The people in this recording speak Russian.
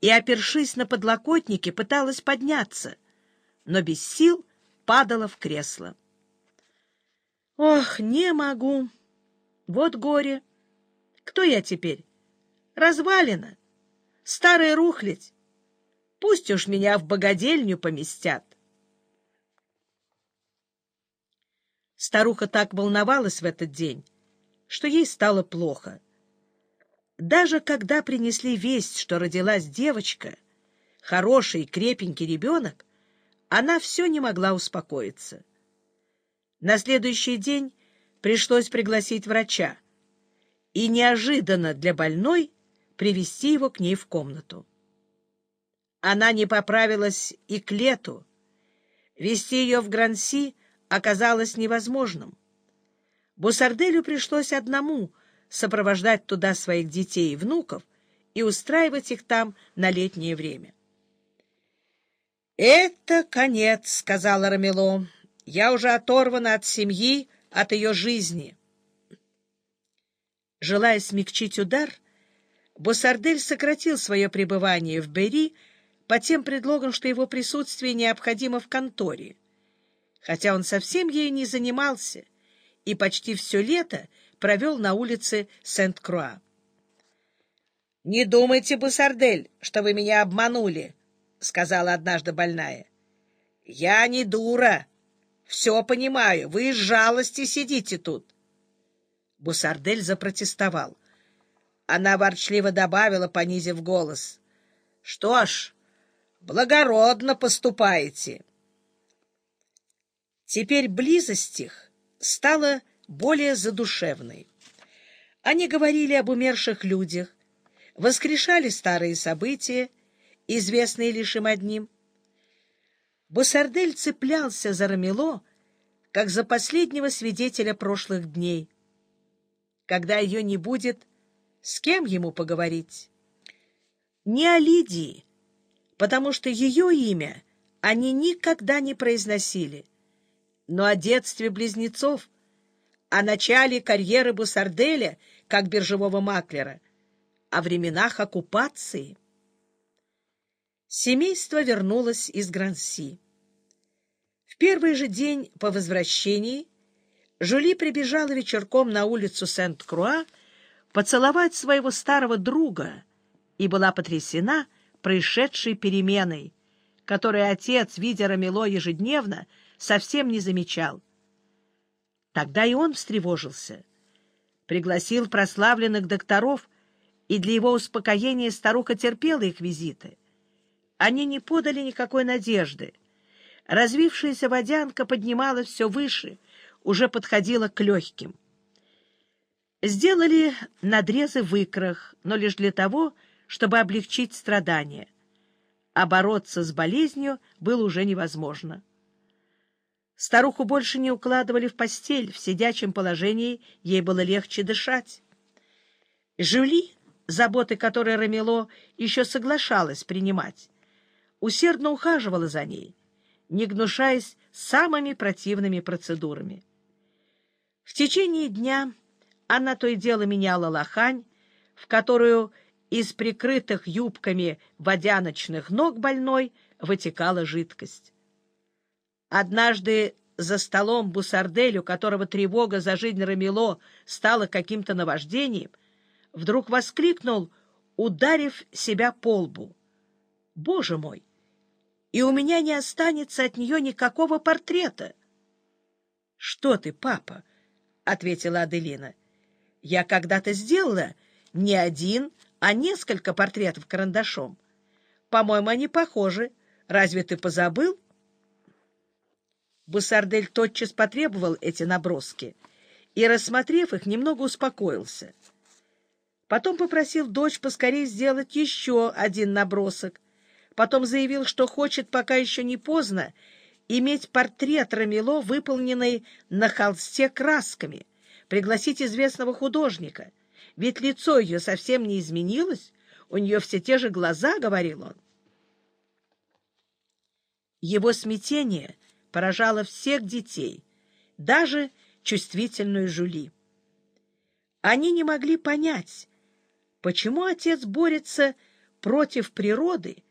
и, опершись на подлокотники, пыталась подняться, но без сил падала в кресло. «Ох, не могу! Вот горе! Кто я теперь? Развалина! Старая рухлядь! Пусть уж меня в богадельню поместят!» Старуха так волновалась в этот день, что ей стало плохо. Даже когда принесли весть, что родилась девочка, хороший крепенький ребенок, она все не могла успокоиться. На следующий день пришлось пригласить врача и неожиданно для больной привести его к ней в комнату. Она не поправилась и к лету. Вести ее в Гранси оказалось невозможным. Бусарделю пришлось одному сопровождать туда своих детей и внуков и устраивать их там на летнее время. «Это конец», — сказала Рамило. «Я уже оторвана от семьи, от ее жизни». Желая смягчить удар, Бусардель сократил свое пребывание в Бери по тем предлогам, что его присутствие необходимо в конторе — хотя он совсем ею не занимался и почти все лето провел на улице Сент-Круа. — Не думайте, Бусардель, что вы меня обманули, — сказала однажды больная. — Я не дура. Все понимаю. Вы из жалости сидите тут. Бусардель запротестовал. Она ворчливо добавила, понизив голос. — Что ж, благородно поступаете. — Теперь близость их стала более задушевной. Они говорили об умерших людях, воскрешали старые события, известные лишь им одним. Бусардель цеплялся за Рамело, как за последнего свидетеля прошлых дней. Когда ее не будет, с кем ему поговорить? Не о Лидии, потому что ее имя они никогда не произносили но о детстве близнецов, о начале карьеры Бусарделя как биржевого маклера, о временах оккупации. Семейство вернулось из Гранси. В первый же день по возвращении Жули прибежала вечерком на улицу Сент-Круа поцеловать своего старого друга и была потрясена происшедшей переменой, которой отец, видя Рамело ежедневно, совсем не замечал. Тогда и он встревожился. Пригласил прославленных докторов, и для его успокоения старуха терпела их визиты. Они не подали никакой надежды. Развившаяся водянка поднималась все выше, уже подходила к легким. Сделали надрезы в икрах, но лишь для того, чтобы облегчить страдания. А бороться с болезнью было уже невозможно. Старуху больше не укладывали в постель, в сидячем положении ей было легче дышать. Жюли, заботы которой Рамело еще соглашалась принимать, усердно ухаживала за ней, не гнушаясь самыми противными процедурами. В течение дня она то и дело меняла лохань, в которую из прикрытых юбками водяночных ног больной вытекала жидкость. Однажды за столом Бусарделю, которого тревога за жизнь Рамило стала каким-то наваждением, вдруг воскликнул, ударив себя по лбу. «Боже мой! И у меня не останется от нее никакого портрета!» «Что ты, папа?» — ответила Аделина. «Я когда-то сделала не один, а несколько портретов карандашом. По-моему, они похожи. Разве ты позабыл?» Бусардель тотчас потребовал эти наброски и, рассмотрев их, немного успокоился. Потом попросил дочь поскорее сделать еще один набросок. Потом заявил, что хочет, пока еще не поздно, иметь портрет Рамило, выполненный на холсте красками, пригласить известного художника. Ведь лицо ее совсем не изменилось, у нее все те же глаза, — говорил он. Его смятение поражала всех детей, даже чувствительную Жули. Они не могли понять, почему отец борется против природы